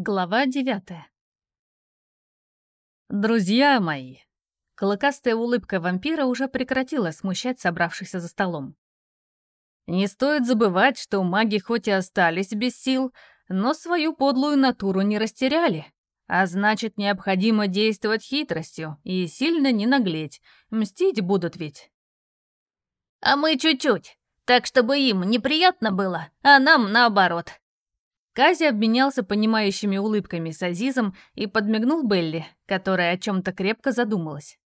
Глава девятая. «Друзья мои!» Клыкастая улыбка вампира уже прекратила смущать собравшихся за столом. «Не стоит забывать, что маги хоть и остались без сил, но свою подлую натуру не растеряли, а значит, необходимо действовать хитростью и сильно не наглеть, мстить будут ведь». «А мы чуть-чуть, так чтобы им неприятно было, а нам наоборот», Кази обменялся понимающими улыбками с Азизом и подмигнул Белли, которая о чем-то крепко задумалась.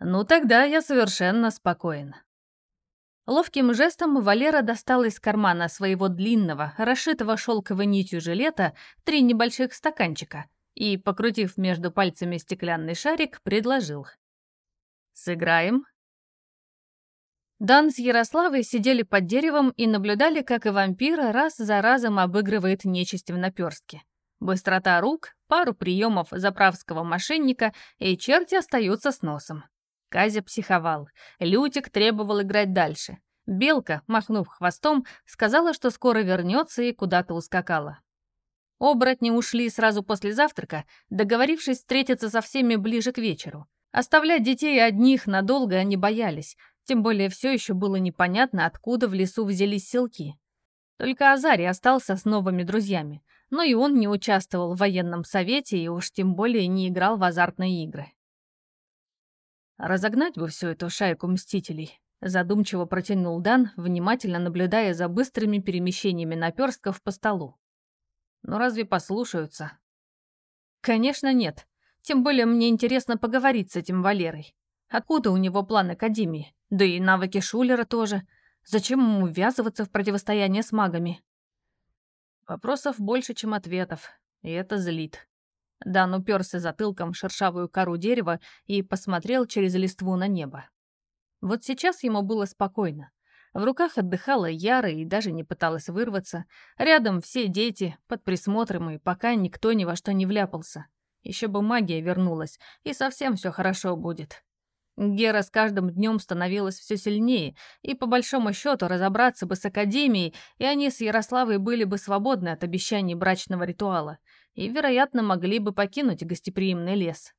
«Ну тогда я совершенно спокоен». Ловким жестом Валера достал из кармана своего длинного, расшитого шелковой нитью жилета три небольших стаканчика и, покрутив между пальцами стеклянный шарик, предложил. «Сыграем?» Дан с Ярославой сидели под деревом и наблюдали, как и вампира раз за разом обыгрывает нечисть в наперстке. Быстрота рук, пару приемов заправского мошенника, и черти остаются с носом. Казя психовал. Лютик требовал играть дальше. Белка, махнув хвостом, сказала, что скоро вернется и куда-то ускакала. Оборотни ушли сразу после завтрака, договорившись встретиться со всеми ближе к вечеру. Оставлять детей одних надолго они боялись, тем более все еще было непонятно, откуда в лесу взялись селки. Только Азари остался с новыми друзьями, но и он не участвовал в военном совете и уж тем более не играл в азартные игры. «Разогнать бы всю эту шайку мстителей», — задумчиво протянул Дан, внимательно наблюдая за быстрыми перемещениями наперстков по столу. «Ну разве послушаются?» «Конечно нет. Тем более мне интересно поговорить с этим Валерой. Откуда у него план Академии? Да и навыки Шулера тоже. Зачем ему ввязываться в противостояние с магами? Вопросов больше, чем ответов, и это злит. Дан уперся затылком в шершавую кору дерева и посмотрел через листву на небо. Вот сейчас ему было спокойно. В руках отдыхала Яра и даже не пыталась вырваться. Рядом все дети, под присмотром, и пока никто ни во что не вляпался. Еще бы магия вернулась, и совсем все хорошо будет. Гера с каждым днем становилась все сильнее, и по большому счету разобраться бы с Академией, и они с Ярославой были бы свободны от обещаний брачного ритуала, и, вероятно, могли бы покинуть гостеприимный лес.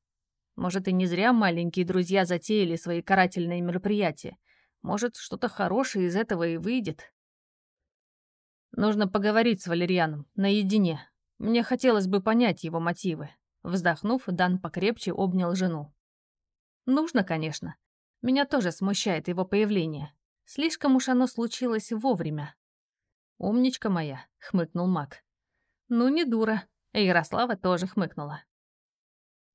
Может, и не зря маленькие друзья затеяли свои карательные мероприятия. Может, что-то хорошее из этого и выйдет. Нужно поговорить с Валерьяном, наедине. Мне хотелось бы понять его мотивы. Вздохнув, Дан покрепче обнял жену. Нужно, конечно. Меня тоже смущает его появление. Слишком уж оно случилось вовремя. «Умничка моя», — хмыкнул маг. «Ну, не дура». Ярослава тоже хмыкнула.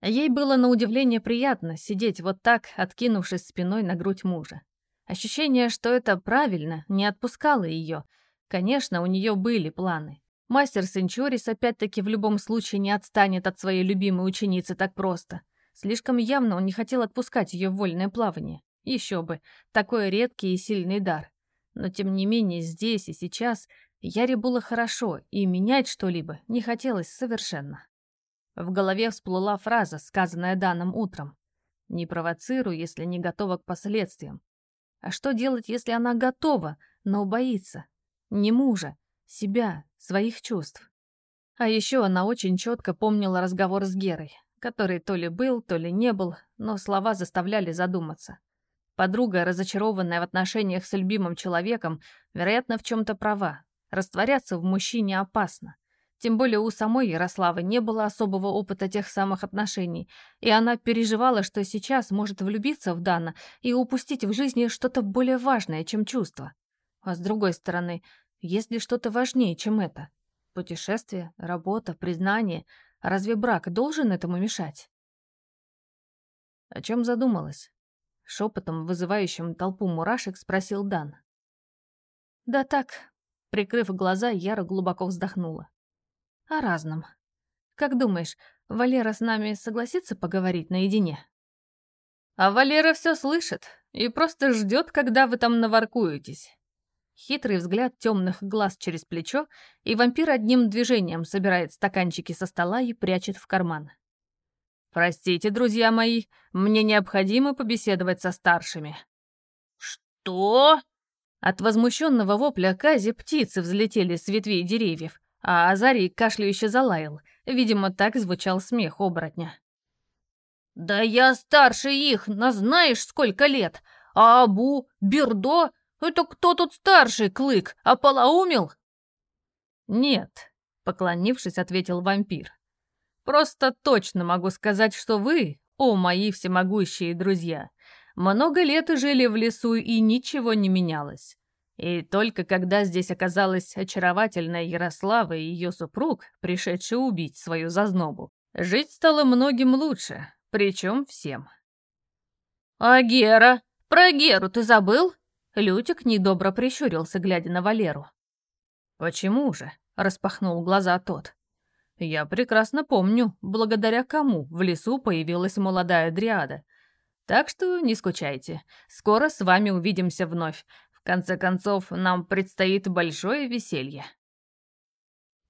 Ей было на удивление приятно сидеть вот так, откинувшись спиной на грудь мужа. Ощущение, что это правильно, не отпускало ее. Конечно, у нее были планы. Мастер Сенчурис опять-таки в любом случае не отстанет от своей любимой ученицы так просто. Слишком явно он не хотел отпускать ее в вольное плавание. Еще бы, такой редкий и сильный дар. Но тем не менее здесь и сейчас Яре было хорошо, и менять что-либо не хотелось совершенно. В голове всплыла фраза, сказанная данным утром. «Не провоцируй, если не готова к последствиям». А что делать, если она готова, но боится? Не мужа, себя, своих чувств. А еще она очень четко помнила разговор с Герой который то ли был, то ли не был, но слова заставляли задуматься. Подруга, разочарованная в отношениях с любимым человеком, вероятно, в чем-то права. Растворяться в мужчине опасно. Тем более у самой Ярославы не было особого опыта тех самых отношений, и она переживала, что сейчас может влюбиться в Дана и упустить в жизни что-то более важное, чем чувство. А с другой стороны, есть ли что-то важнее, чем это? Путешествие, работа, признание — Разве брак должен этому мешать? О чем задумалась? Шепотом, вызывающим толпу мурашек, спросил Дан. Да так, прикрыв глаза, Яра глубоко вздохнула. О разном. Как думаешь, Валера с нами согласится поговорить наедине? А Валера все слышит и просто ждет, когда вы там наворкуетесь. Хитрый взгляд темных глаз через плечо, и вампир одним движением собирает стаканчики со стола и прячет в карман. «Простите, друзья мои, мне необходимо побеседовать со старшими». «Что?» От возмущенного вопля Кази птицы взлетели с ветвей деревьев, а Азарий кашляюще залаял. Видимо, так звучал смех оборотня. «Да я старше их, на знаешь сколько лет! А Абу, Бердо, это кто тут старший, Клык, ополоумел?» «Нет», — поклонившись, ответил вампир. «Просто точно могу сказать, что вы, о мои всемогущие друзья, много лет жили в лесу и ничего не менялось. И только когда здесь оказалась очаровательная Ярослава и ее супруг, пришедший убить свою зазнобу, жить стало многим лучше, причем всем. «А Гера? Про Геру ты забыл?» Лютик недобро прищурился, глядя на Валеру. «Почему же?» — распахнул глаза тот. «Я прекрасно помню, благодаря кому в лесу появилась молодая дриада. Так что не скучайте, скоро с вами увидимся вновь. В конце концов, нам предстоит большое веселье».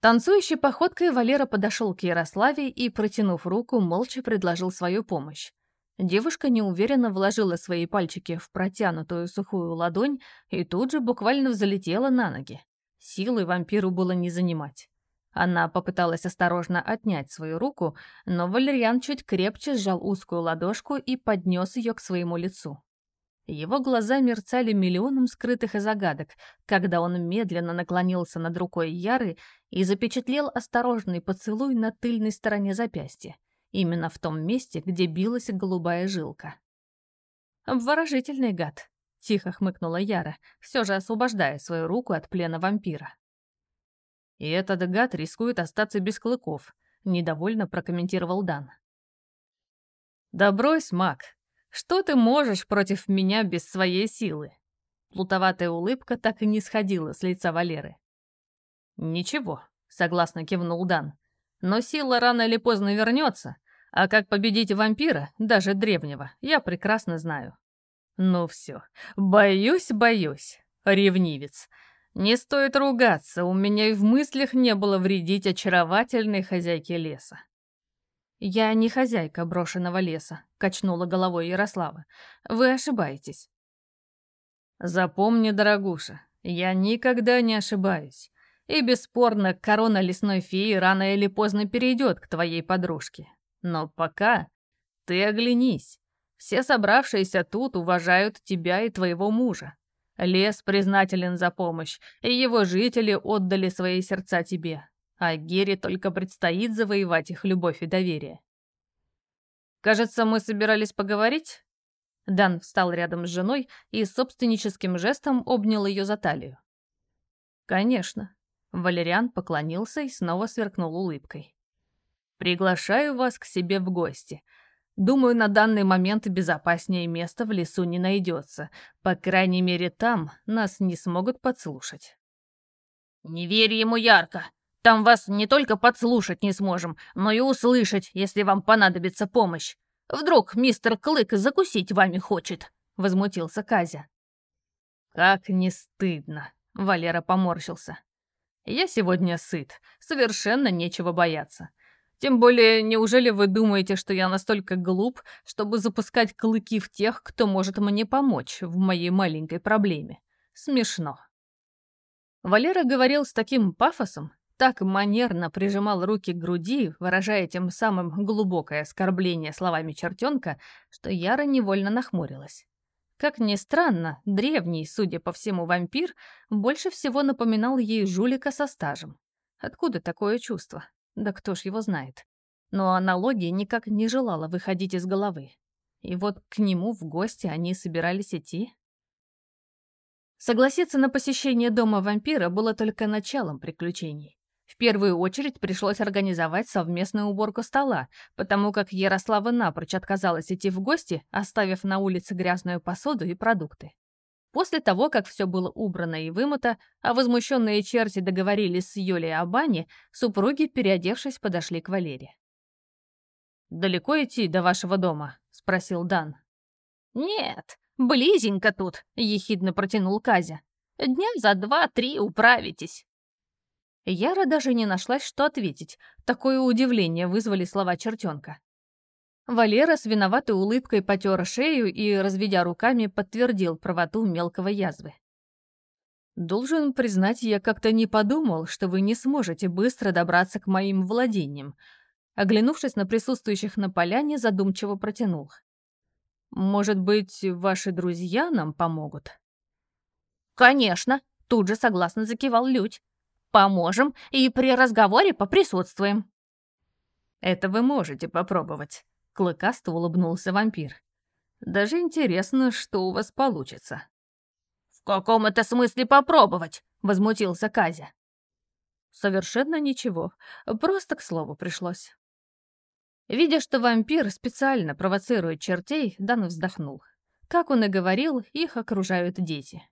Танцующей походкой Валера подошел к Ярославе и, протянув руку, молча предложил свою помощь. Девушка неуверенно вложила свои пальчики в протянутую сухую ладонь и тут же буквально взлетела на ноги. Силы вампиру было не занимать. Она попыталась осторожно отнять свою руку, но Валерьян чуть крепче сжал узкую ладошку и поднес ее к своему лицу. Его глаза мерцали миллионом скрытых и загадок, когда он медленно наклонился над рукой Яры и запечатлел осторожный поцелуй на тыльной стороне запястья. Именно в том месте, где билась голубая жилка. «Обворожительный гад», — тихо хмыкнула Яра, все же освобождая свою руку от плена вампира. «И этот гад рискует остаться без клыков», — недовольно прокомментировал Дан. «Да брось, маг. Что ты можешь против меня без своей силы?» Плутоватая улыбка так и не сходила с лица Валеры. «Ничего», — согласно кивнул Дан. «Но сила рано или поздно вернется, а как победить вампира, даже древнего, я прекрасно знаю. Ну все, боюсь, боюсь, ревнивец. Не стоит ругаться, у меня и в мыслях не было вредить очаровательной хозяйке леса. «Я не хозяйка брошенного леса», — качнула головой Ярослава. «Вы ошибаетесь». «Запомни, дорогуша, я никогда не ошибаюсь. И бесспорно, корона лесной феи рано или поздно перейдет к твоей подружке. Но пока ты оглянись. Все собравшиеся тут уважают тебя и твоего мужа. Лес признателен за помощь, и его жители отдали свои сердца тебе. А Гере только предстоит завоевать их любовь и доверие. Кажется, мы собирались поговорить? Дан встал рядом с женой и собственническим жестом обнял ее за талию. Конечно. Валериан поклонился и снова сверкнул улыбкой. Приглашаю вас к себе в гости. Думаю, на данный момент безопаснее места в лесу не найдется. По крайней мере, там нас не смогут подслушать. Не верь ему ярко. Там вас не только подслушать не сможем, но и услышать, если вам понадобится помощь. Вдруг мистер Клык закусить вами хочет, возмутился Казя. Как не стыдно, Валера поморщился. Я сегодня сыт, совершенно нечего бояться. Тем более, неужели вы думаете, что я настолько глуп, чтобы запускать клыки в тех, кто может мне помочь в моей маленькой проблеме? Смешно. Валера говорил с таким пафосом, так манерно прижимал руки к груди, выражая тем самым глубокое оскорбление словами чертенка, что Яра невольно нахмурилась. Как ни странно, древний, судя по всему, вампир больше всего напоминал ей жулика со стажем. Откуда такое чувство? Да кто ж его знает. Но аналогия никак не желала выходить из головы. И вот к нему в гости они собирались идти. Согласиться на посещение дома вампира было только началом приключений. В первую очередь пришлось организовать совместную уборку стола, потому как Ярослава напрочь отказалась идти в гости, оставив на улице грязную посуду и продукты. После того, как все было убрано и вымыто, а возмущенные черти договорились с Юлей о бане, супруги, переодевшись, подошли к Валере. «Далеко идти до вашего дома?» — спросил Дан. «Нет, близенько тут», — ехидно протянул Казя. «Дня за два-три управитесь». Яра даже не нашлась, что ответить. Такое удивление вызвали слова чертенка. Валера с виноватой улыбкой потер шею и, разведя руками, подтвердил правоту мелкого язвы. Должен признать, я как-то не подумал, что вы не сможете быстро добраться к моим владениям. Оглянувшись на присутствующих на поляне, задумчиво протянул. Может быть, ваши друзья нам помогут? Конечно, тут же согласно закивал Людь. Поможем и при разговоре поприсутствуем. Это вы можете попробовать. Клыкасто улыбнулся вампир. Даже интересно, что у вас получится каком это смысле попробовать?» — возмутился Казя. «Совершенно ничего. Просто к слову пришлось». Видя, что вампир специально провоцирует чертей, Дан вздохнул. Как он и говорил, их окружают дети.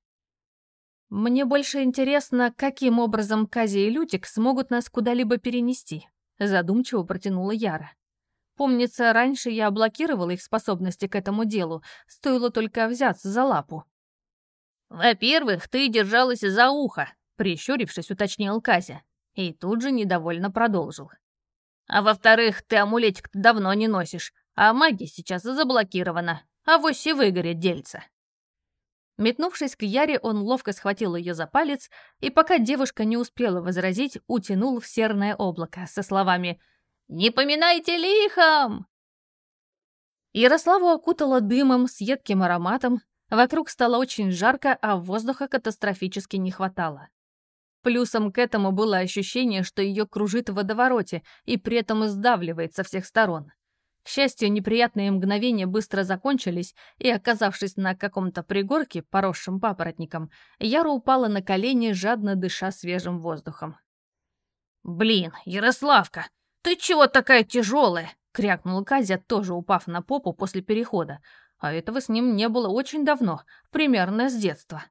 «Мне больше интересно, каким образом Кази и Лютик смогут нас куда-либо перенести», задумчиво протянула Яра. «Помнится, раньше я блокировала их способности к этому делу, стоило только взяться за лапу. «Во-первых, ты держалась за ухо», — прищурившись, уточнил Казя. И тут же недовольно продолжил. «А во-вторых, ты амулетик давно не носишь, а магия сейчас заблокирована, а вось и выгорит дельца». Метнувшись к Яре, он ловко схватил ее за палец, и пока девушка не успела возразить, утянул в серное облако со словами «Не поминайте лихом!». Ярославу окутала дымом с едким ароматом, Вокруг стало очень жарко, а воздуха катастрофически не хватало. Плюсом к этому было ощущение, что ее кружит в водовороте и при этом сдавливает со всех сторон. К счастью, неприятные мгновения быстро закончились, и, оказавшись на каком-то пригорке, поросшем папоротником, Яра упала на колени, жадно дыша свежим воздухом. «Блин, Ярославка, ты чего такая тяжелая?» — крякнул Казя, тоже упав на попу после перехода, а этого с ним не было очень давно, примерно с детства.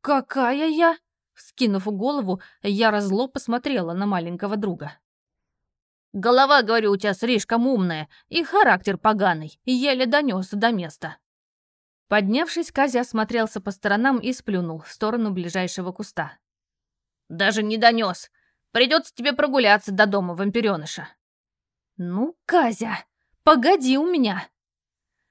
«Какая я?» Скинув голову, я разло посмотрела на маленького друга. «Голова, говорю, у тебя слишком умная, и характер поганый, еле донес до места». Поднявшись, Казя осмотрелся по сторонам и сплюнул в сторону ближайшего куста. «Даже не донес. Придется тебе прогуляться до дома вампиреныша». «Ну, Казя, погоди у меня!»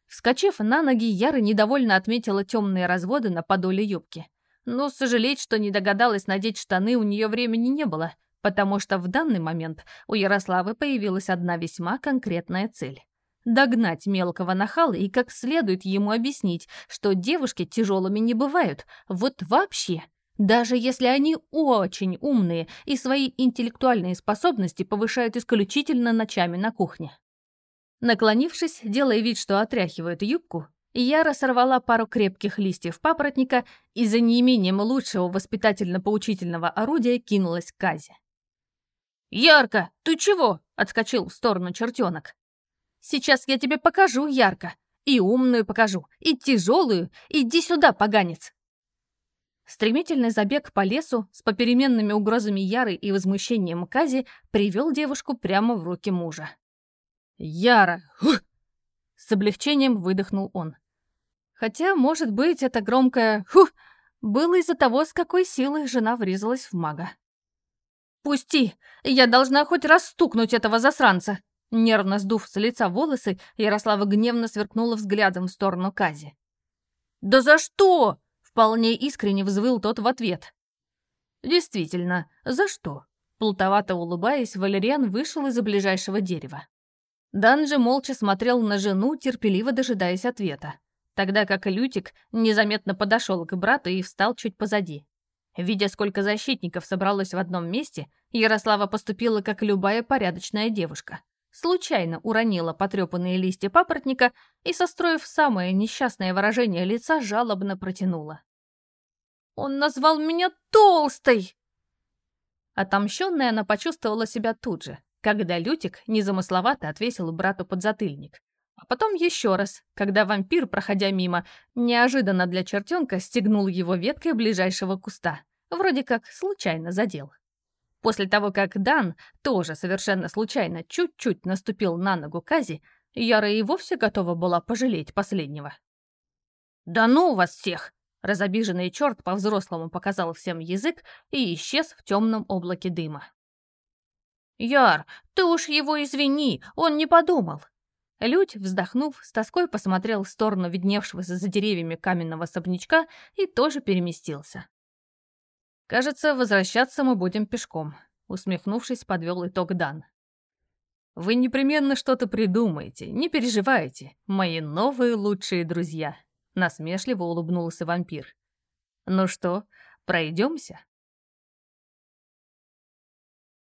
Вскочив на ноги, Яра недовольно отметила темные разводы на подоле юбки. Но сожалеть, что не догадалась надеть штаны, у нее времени не было, потому что в данный момент у Ярославы появилась одна весьма конкретная цель. Догнать мелкого нахала и как следует ему объяснить, что девушки тяжелыми не бывают, вот вообще. Даже если они очень умные и свои интеллектуальные способности повышают исключительно ночами на кухне. Наклонившись, делая вид, что отряхивает юбку, Яра сорвала пару крепких листьев папоротника и за неимением лучшего воспитательно-поучительного орудия кинулась к Казе. «Ярко, ты чего?» — отскочил в сторону чертенок. «Сейчас я тебе покажу, Ярко. И умную покажу, и тяжелую. Иди сюда, поганец!» Стремительный забег по лесу с попеременными угрозами Яры и возмущением Кази привел девушку прямо в руки мужа. «Яра!» Хух! С облегчением выдохнул он. Хотя, может быть, это громкое «хух» было из-за того, с какой силой жена врезалась в мага. «Пусти! Я должна хоть раз стукнуть этого засранца!» Нервно сдув с лица волосы, Ярослава гневно сверкнула взглядом в сторону Кази. «Да за что?» — вполне искренне взвыл тот в ответ. «Действительно, за что?» Плутовато улыбаясь, Валериан вышел из-за ближайшего дерева. Данжи молча смотрел на жену, терпеливо дожидаясь ответа, тогда как Лютик незаметно подошел к брату и встал чуть позади. Видя, сколько защитников собралось в одном месте, Ярослава поступила как любая порядочная девушка. Случайно уронила потрепанные листья папоротника и, состроив самое несчастное выражение лица, жалобно протянула. «Он назвал меня толстой!» Отомщенная она почувствовала себя тут же, когда Лютик незамысловато отвесил брату подзатыльник. А потом еще раз, когда вампир, проходя мимо, неожиданно для чертенка стегнул его веткой ближайшего куста. Вроде как случайно задел. После того, как Дан, тоже совершенно случайно, чуть-чуть наступил на ногу Кази, Яра и вовсе готова была пожалеть последнего. «Да ну вас всех!» Разобиженный черт по-взрослому показал всем язык и исчез в темном облаке дыма. «Яр, ты уж его извини, он не подумал». Людь, вздохнув, с тоской посмотрел в сторону видневшегося за деревьями каменного особнячка и тоже переместился. Кажется, возвращаться мы будем пешком, усмехнувшись, подвел итог Дан. Вы непременно что-то придумаете, не переживайте, мои новые лучшие друзья. Насмешливо улыбнулся вампир. Ну что, пройдемся?